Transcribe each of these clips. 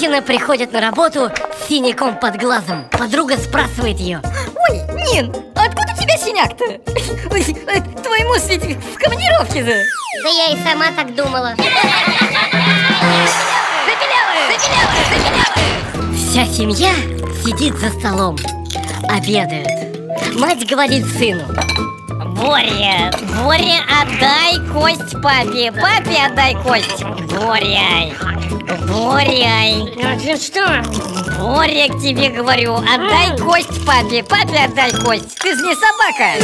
Нина приходит на работу с синяком под глазом. Подруга спрашивает ее. Ой, Нин, откуда у тебя синяк-то? Э, Твой муж ведь в командировке же Да я и сама так думала. Вся семья сидит за столом, обедают. Мать говорит сыну. Боря, Боря, отдай кость папе. Папе отдай кость. Боря Боря Ну что? Боря, к тебе говорю, отдай кость папе. Папе отдай кость. Ты же не собака.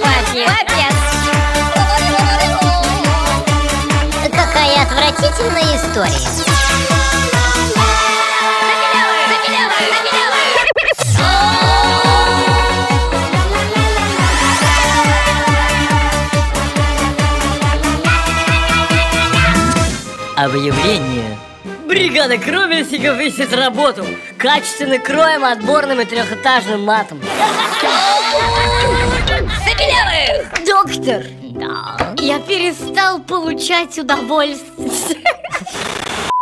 Папе, папе. Какая отвратительная история. Объявление. Бригада кровельщиков ищет работу. Качественно кроем отборным и трехэтажным матом. Доктор, Да я перестал получать удовольствие.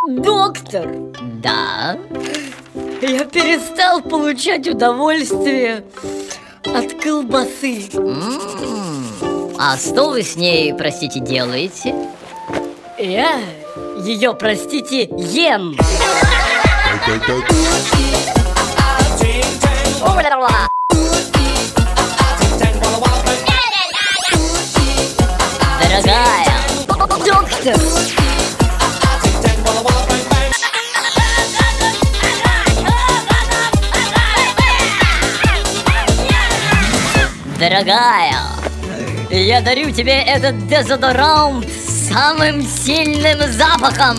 Доктор, Да я перестал получать удовольствие от колбасы. А что вы с ней, простите, делаете? Я? Ее, простите, ем. Дорогая Доктор, Дорогая, я дарю тебе этот дезодорант самым сильным запахом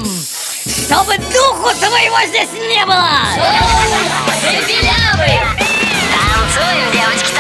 Чтобы духу твоего здесь не было! Танцуем, девочки,